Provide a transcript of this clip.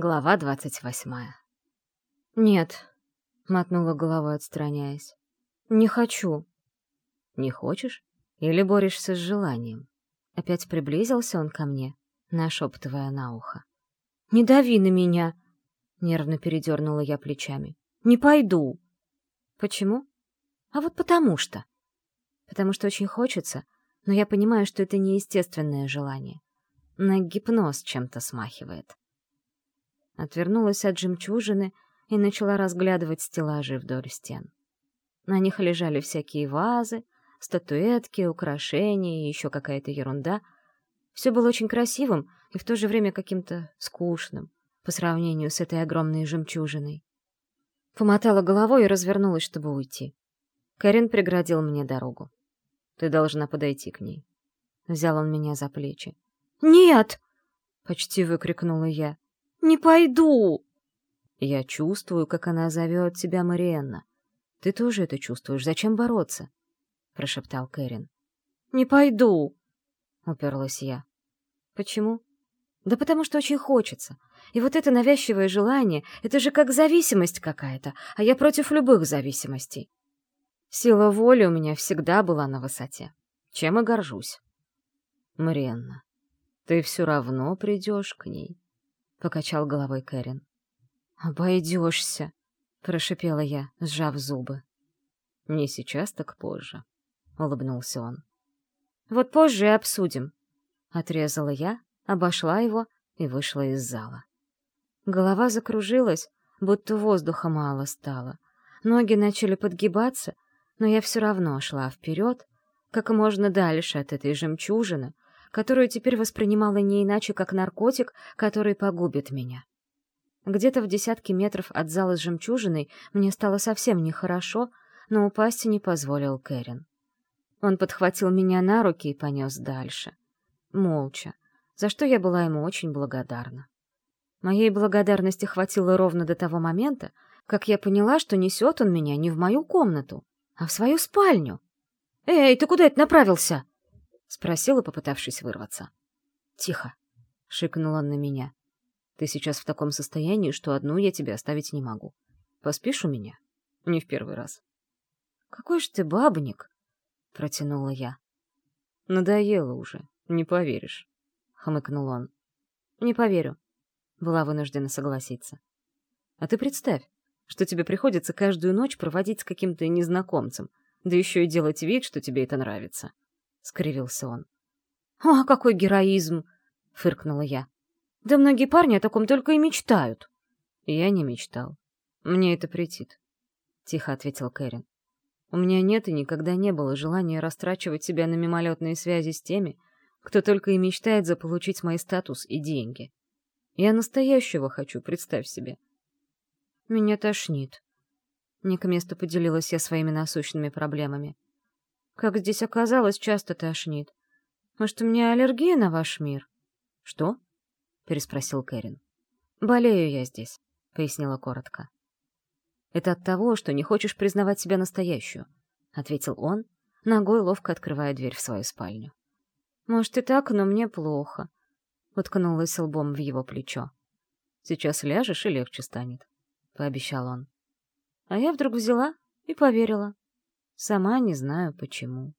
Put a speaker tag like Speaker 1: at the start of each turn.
Speaker 1: Глава двадцать восьмая. «Нет», — мотнула головой, отстраняясь. «Не хочу». «Не хочешь? Или борешься с желанием?» Опять приблизился он ко мне, нашептывая на ухо. «Не дави на меня!» — нервно передернула я плечами. «Не пойду!» «Почему?» «А вот потому что!» «Потому что очень хочется, но я понимаю, что это неестественное желание. На гипноз чем-то смахивает». Отвернулась от жемчужины и начала разглядывать стеллажи вдоль стен. На них лежали всякие вазы, статуэтки, украшения и еще какая-то ерунда. Все было очень красивым и в то же время каким-то скучным по сравнению с этой огромной жемчужиной. Помотала головой и развернулась, чтобы уйти. Кэрин преградил мне дорогу. «Ты должна подойти к ней». Взял он меня за плечи. «Нет!» — почти выкрикнула я. «Не пойду!» «Я чувствую, как она зовет тебя Мариенна. Ты тоже это чувствуешь. Зачем бороться?» — прошептал Кэрин. «Не пойду!» — уперлась я. «Почему?» «Да потому что очень хочется. И вот это навязчивое желание — это же как зависимость какая-то, а я против любых зависимостей. Сила воли у меня всегда была на высоте, чем и горжусь. Мариенна, ты все равно придешь к ней. — покачал головой Кэрин. «Обойдешься», — прошипела я, сжав зубы. «Не сейчас, так позже», — улыбнулся он. «Вот позже и обсудим», — отрезала я, обошла его и вышла из зала. Голова закружилась, будто воздуха мало стало. Ноги начали подгибаться, но я все равно шла вперед, как можно дальше от этой жемчужины, которую теперь воспринимала не иначе, как наркотик, который погубит меня. Где-то в десятке метров от зала с жемчужиной мне стало совсем нехорошо, но упасть не позволил Кэрин. Он подхватил меня на руки и понес дальше. Молча, за что я была ему очень благодарна. Моей благодарности хватило ровно до того момента, как я поняла, что несет он меня не в мою комнату, а в свою спальню. «Эй, ты куда это направился?» — спросила, попытавшись вырваться. «Тихо!» — шикнул он на меня. «Ты сейчас в таком состоянии, что одну я тебе оставить не могу. Поспишь у меня? Не в первый раз». «Какой ж ты бабник!» — протянула я. «Надоело уже, не поверишь», — хмыкнул он. «Не поверю», — была вынуждена согласиться. «А ты представь, что тебе приходится каждую ночь проводить с каким-то незнакомцем, да еще и делать вид, что тебе это нравится». — скривился он. «А, какой героизм!» — фыркнула я. «Да многие парни о таком только и мечтают». «Я не мечтал. Мне это претит», — тихо ответил Кэрин. «У меня нет и никогда не было желания растрачивать себя на мимолетные связи с теми, кто только и мечтает заполучить мой статус и деньги. Я настоящего хочу, представь себе». «Меня тошнит», — не к месту поделилась я своими насущными проблемами. Как здесь оказалось, часто тошнит. Может, у меня аллергия на ваш мир? Что? переспросил Кэрин. Болею я здесь, пояснила коротко. Это от того, что не хочешь признавать себя настоящую, ответил он, ногой ловко открывая дверь в свою спальню. Может и так, но мне плохо. Уткнулась лбом в его плечо. Сейчас ляжешь и легче станет, пообещал он. А я вдруг взяла и поверила. Сама не знаю почему.